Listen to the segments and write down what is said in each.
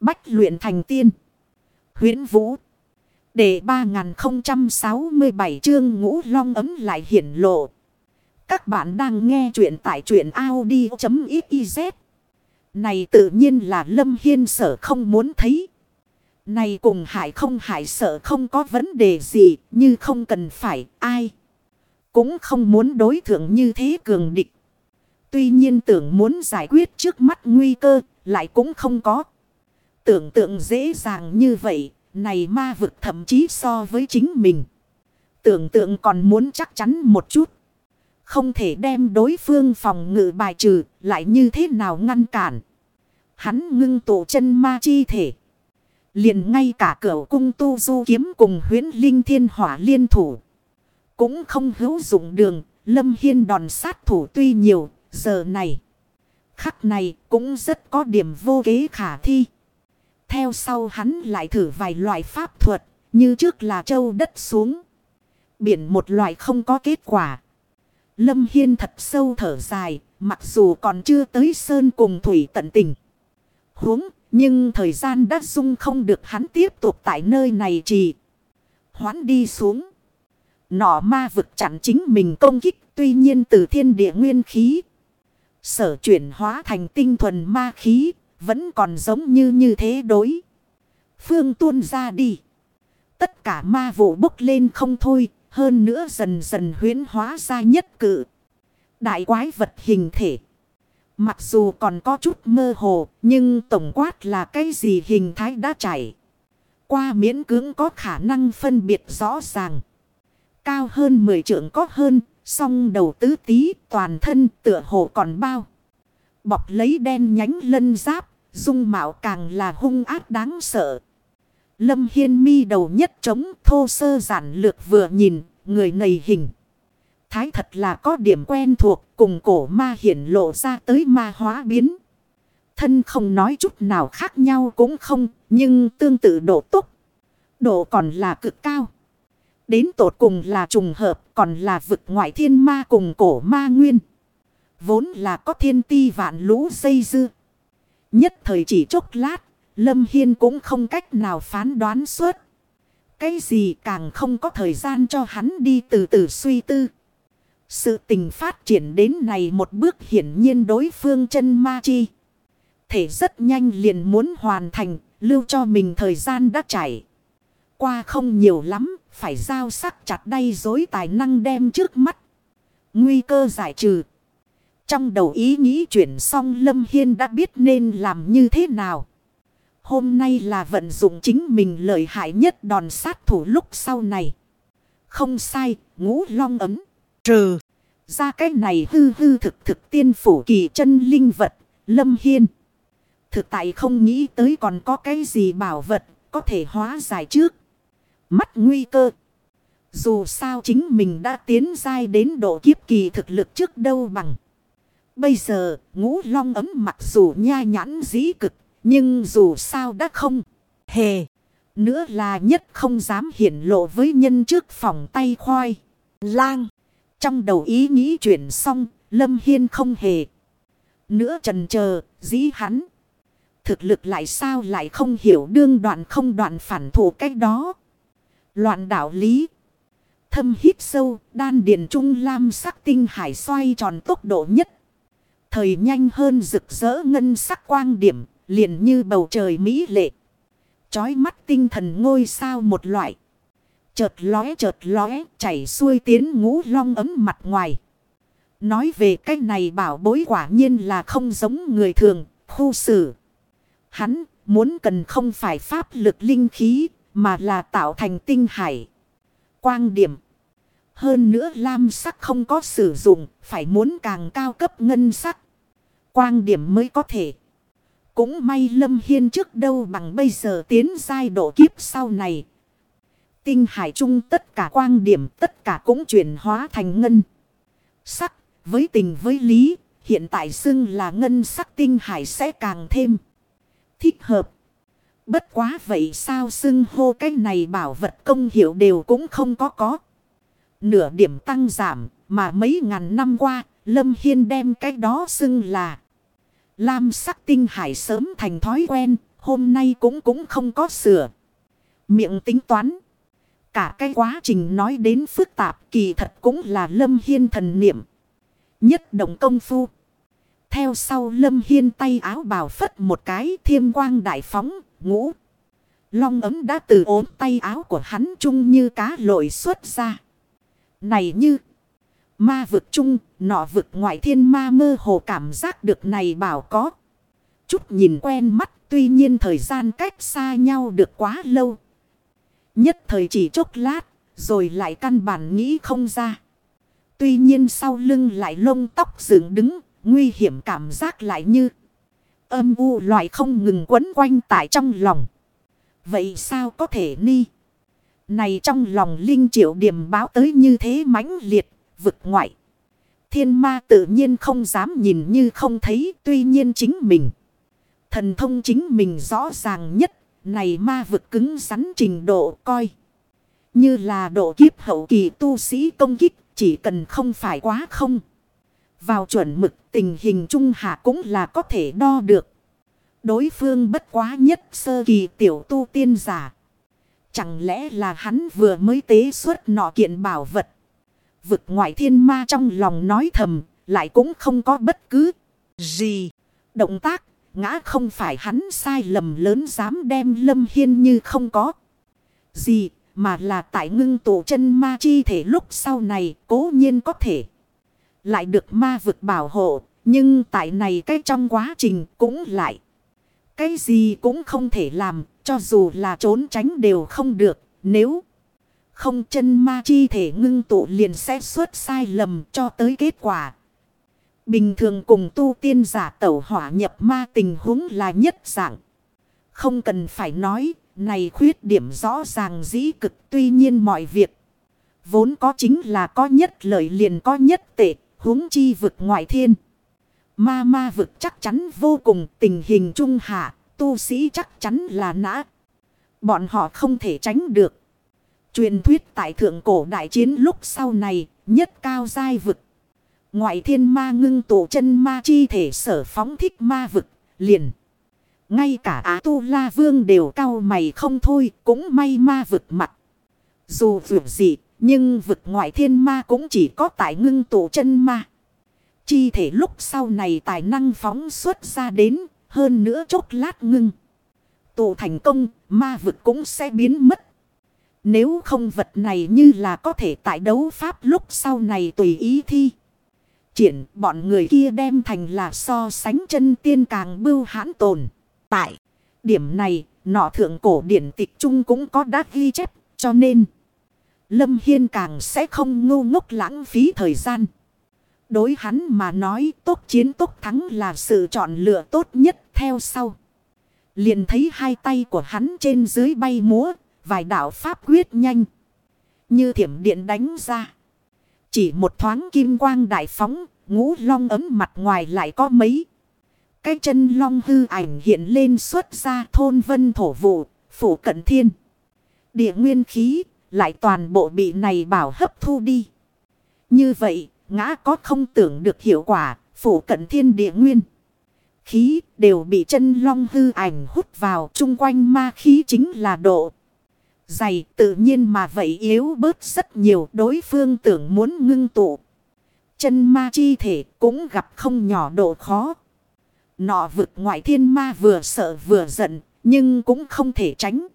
Bách luyện thành tiên. huyễn Vũ. Để 3067 chương ngũ long ấm lại hiển lộ. Các bạn đang nghe truyện tại truyện Audi.xyz. Này tự nhiên là Lâm Hiên sở không muốn thấy. Này cùng hại không hại sợ không có vấn đề gì, như không cần phải, ai. Cũng không muốn đối thượng như thế cường địch. Tuy nhiên tưởng muốn giải quyết trước mắt nguy cơ, lại cũng không có. Tưởng tượng dễ dàng như vậy, này ma vực thậm chí so với chính mình. Tưởng tượng còn muốn chắc chắn một chút. Không thể đem đối phương phòng ngự bài trừ, lại như thế nào ngăn cản. Hắn ngưng tụ chân ma chi thể. Liền ngay cả cửa cung tu du kiếm cùng huyến linh thiên hỏa liên thủ. Cũng không hữu dụng đường, lâm hiên đòn sát thủ tuy nhiều, giờ này. Khắc này cũng rất có điểm vô kế khả thi. Theo sau hắn lại thử vài loại pháp thuật, như trước là châu đất xuống. Biển một loại không có kết quả. Lâm Hiên thật sâu thở dài, mặc dù còn chưa tới sơn cùng thủy tận tình. Huống, nhưng thời gian đã dung không được hắn tiếp tục tại nơi này trì. Hoán đi xuống. Nọ ma vực chặn chính mình công kích, tuy nhiên từ thiên địa nguyên khí. Sở chuyển hóa thành tinh thuần ma khí, vẫn còn giống như như thế đối. Phương tuôn ra đi. Tất cả ma vụ bốc lên không thôi. Hơn nữa dần dần huyến hóa ra nhất cự. Đại quái vật hình thể. Mặc dù còn có chút mơ hồ. Nhưng tổng quát là cái gì hình thái đã chảy. Qua miễn cưỡng có khả năng phân biệt rõ ràng. Cao hơn 10 trượng có hơn. Song đầu tứ tí toàn thân tựa hồ còn bao. Bọc lấy đen nhánh lân giáp. Dung mạo càng là hung ác đáng sợ. Lâm Hiên mi đầu nhất trống thô sơ giản lược vừa nhìn, người này hình. Thái thật là có điểm quen thuộc cùng cổ ma hiển lộ ra tới ma hóa biến. Thân không nói chút nào khác nhau cũng không, nhưng tương tự độ tốt, Độ còn là cực cao. Đến tột cùng là trùng hợp còn là vực ngoại thiên ma cùng cổ ma nguyên. Vốn là có thiên ti vạn lũ dây dưa. Nhất thời chỉ chốc lát, Lâm Hiên cũng không cách nào phán đoán suốt. Cái gì càng không có thời gian cho hắn đi từ từ suy tư. Sự tình phát triển đến này một bước hiển nhiên đối phương chân ma chi. Thể rất nhanh liền muốn hoàn thành, lưu cho mình thời gian đã chảy. Qua không nhiều lắm, phải giao sắc chặt đây dối tài năng đem trước mắt. Nguy cơ giải trừ. Trong đầu ý nghĩ chuyển xong Lâm Hiên đã biết nên làm như thế nào. Hôm nay là vận dụng chính mình lợi hại nhất đòn sát thủ lúc sau này. Không sai, ngũ long ấm. Trừ. Ra cái này hư hư thực thực tiên phủ kỳ chân linh vật, Lâm Hiên. Thực tại không nghĩ tới còn có cái gì bảo vật có thể hóa giải trước. Mắt nguy cơ. Dù sao chính mình đã tiến dai đến độ kiếp kỳ thực lực trước đâu bằng. Bây giờ, ngũ long ấm mặc dù nha nhãn dĩ cực, nhưng dù sao đã không hề. Nữa là nhất không dám hiển lộ với nhân trước phòng tay khoai. Lang. Trong đầu ý nghĩ chuyển xong, Lâm Hiên không hề. Nữa trần chờ dĩ hắn. Thực lực lại sao lại không hiểu đương đoạn không đoạn phản thủ cách đó. Loạn đạo lý. Thâm hít sâu, đan điền trung lam sắc tinh hải xoay tròn tốc độ nhất. Thời nhanh hơn rực rỡ ngân sắc quang điểm, liền như bầu trời mỹ lệ. Chói mắt tinh thần ngôi sao một loại. Chợt lóe chợt lóe, chảy xuôi tiến ngũ long ấm mặt ngoài. Nói về cái này bảo bối quả nhiên là không giống người thường, khu xử. Hắn muốn cần không phải pháp lực linh khí, mà là tạo thành tinh hải. Quang điểm. Hơn nữa lam sắc không có sử dụng, phải muốn càng cao cấp ngân sắc. Quang điểm mới có thể. Cũng may Lâm Hiên trước đâu bằng bây giờ tiến giai độ kiếp sau này. Tinh hải trung tất cả quang điểm tất cả cũng chuyển hóa thành ngân. Sắc, với tình với lý, hiện tại xưng là ngân sắc tinh hải sẽ càng thêm thích hợp. Bất quá vậy sao xưng hô cái này bảo vật công hiệu đều cũng không có có. Nửa điểm tăng giảm mà mấy ngàn năm qua Lâm Hiên đem cái đó xưng là Lam sắc tinh hải sớm thành thói quen hôm nay cũng cũng không có sửa. Miệng tính toán. Cả cái quá trình nói đến phức tạp kỳ thật cũng là lâm hiên thần niệm. Nhất động công phu. Theo sau lâm hiên tay áo bào phất một cái thiêm quang đại phóng, ngũ. Long ấm đã từ ốm tay áo của hắn chung như cá lội xuất ra. Này như ma vực chung, nọ vực ngoại thiên ma mơ hồ cảm giác được này bảo có. Chút nhìn quen mắt, tuy nhiên thời gian cách xa nhau được quá lâu. Nhất thời chỉ chốc lát, rồi lại căn bản nghĩ không ra. Tuy nhiên sau lưng lại lông tóc dựng đứng, nguy hiểm cảm giác lại như âm u loại không ngừng quấn quanh tại trong lòng. Vậy sao có thể ni? Này trong lòng linh triệu điểm báo tới như thế mãnh liệt, vực ngoại. Thiên ma tự nhiên không dám nhìn như không thấy, tuy nhiên chính mình. Thần thông chính mình rõ ràng nhất, này ma vực cứng rắn trình độ coi. Như là độ kiếp hậu kỳ tu sĩ công kích, chỉ cần không phải quá không. Vào chuẩn mực tình hình trung hạ cũng là có thể đo được. Đối phương bất quá nhất sơ kỳ tiểu tu tiên giả. Chẳng lẽ là hắn vừa mới tế xuất nọ kiện bảo vật. Vực ngoại thiên ma trong lòng nói thầm, lại cũng không có bất cứ gì. Động tác, ngã không phải hắn sai lầm lớn dám đem lâm hiên như không có gì, mà là tại ngưng tụ chân ma chi thể lúc sau này cố nhiên có thể. Lại được ma vực bảo hộ, nhưng tại này cái trong quá trình cũng lại. Cái gì cũng không thể làm, cho dù là trốn tránh đều không được, nếu không chân ma chi thể ngưng tụ liền sẽ xuất sai lầm cho tới kết quả. Bình thường cùng tu tiên giả tẩu hỏa nhập ma tình huống là nhất dạng. Không cần phải nói, này khuyết điểm rõ ràng dĩ cực tuy nhiên mọi việc. Vốn có chính là có nhất lợi liền có nhất tệ, huống chi vực ngoại thiên. Ma ma vực chắc chắn vô cùng tình hình trung hạ, tu sĩ chắc chắn là nã. Bọn họ không thể tránh được. Truyền thuyết tại thượng cổ đại chiến lúc sau này, nhất cao giai vực. Ngoại thiên ma ngưng tụ chân ma chi thể sở phóng thích ma vực, liền. Ngay cả Á Tu La Vương đều cao mày không thôi, cũng may ma vực mặt. Dù vượt gì, nhưng vực ngoại thiên ma cũng chỉ có tại ngưng tụ chân ma. Chi thể lúc sau này tài năng phóng xuất ra đến, hơn nữa chốc lát ngưng. Tụ thành công, ma vực cũng sẽ biến mất. Nếu không vật này như là có thể tại đấu pháp lúc sau này tùy ý thi. Triển bọn người kia đem thành là so sánh chân tiên càng bưu hãn tồn. Tại điểm này, nọ thượng cổ điển tịch trung cũng có đã ghi chép, cho nên Lâm Hiên càng sẽ không ngu ngốc lãng phí thời gian. Đối hắn mà nói tốt chiến tốt thắng là sự chọn lựa tốt nhất theo sau. Liền thấy hai tay của hắn trên dưới bay múa, vài đạo pháp quyết nhanh. Như thiểm điện đánh ra. Chỉ một thoáng kim quang đại phóng, ngũ long ấm mặt ngoài lại có mấy. Cái chân long hư ảnh hiện lên xuất ra thôn vân thổ vụ, phủ cận thiên. Địa nguyên khí, lại toàn bộ bị này bảo hấp thu đi. Như vậy, ngã có không tưởng được hiệu quả, phủ cận thiên địa nguyên. Khí đều bị chân long hư ảnh hút vào, chung quanh ma khí chính là độ. Dày tự nhiên mà vậy yếu bớt rất nhiều đối phương tưởng muốn ngưng tụ. Chân ma chi thể cũng gặp không nhỏ độ khó. Nọ vực ngoại thiên ma vừa sợ vừa giận, nhưng cũng không thể tránh.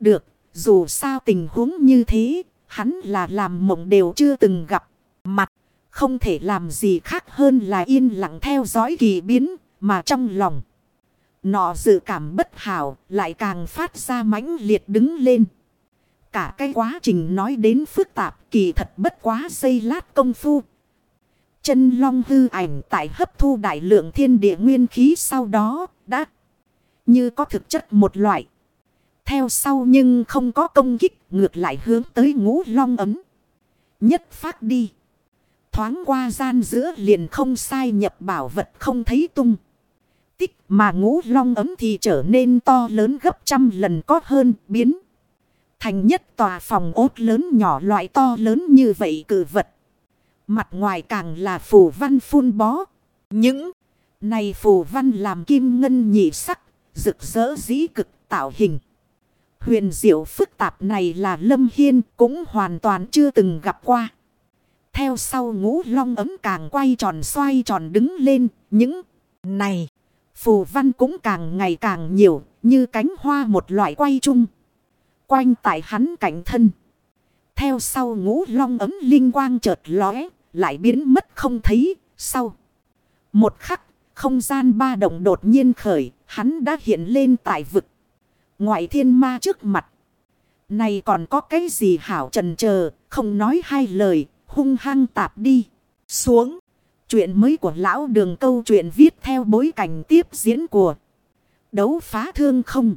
Được, dù sao tình huống như thế, hắn là làm mộng đều chưa từng gặp. Mặt, không thể làm gì khác hơn là yên lặng theo dõi kỳ biến, mà trong lòng. Nọ dự cảm bất hảo, lại càng phát ra mãnh liệt đứng lên. Cả cái quá trình nói đến phức tạp, kỳ thật bất quá xây lát công phu. Chân long hư ảnh tại hấp thu đại lượng thiên địa nguyên khí sau đó đã như có thực chất một loại. Theo sau nhưng không có công kích, ngược lại hướng tới ngũ long ấm. Nhất phát đi. Thoáng qua gian giữa liền không sai nhập bảo vật không thấy tung. Tích mà ngũ long ấm thì trở nên to lớn gấp trăm lần có hơn biến. Thành nhất tòa phòng ốt lớn nhỏ loại to lớn như vậy cử vật. Mặt ngoài càng là phù văn phun bó. Những này phù văn làm kim ngân nhị sắc, rực rỡ dĩ cực tạo hình. Huyền diệu phức tạp này là Lâm Hiên cũng hoàn toàn chưa từng gặp qua. Theo sau ngũ long ấm càng quay tròn xoay tròn đứng lên. Những này phù văn cũng càng ngày càng nhiều như cánh hoa một loại quay chung. Quanh tại hắn cạnh thân. Theo sau ngũ long ấm linh quang chợt lóe lại biến mất không thấy. Sau một khắc không gian ba động đột nhiên khởi hắn đã hiện lên tại vực. Ngoại thiên ma trước mặt. Này còn có cái gì hảo trần chờ không nói hai lời, hung hăng tạp đi. Xuống. Chuyện mới của lão đường câu chuyện viết theo bối cảnh tiếp diễn của đấu phá thương không.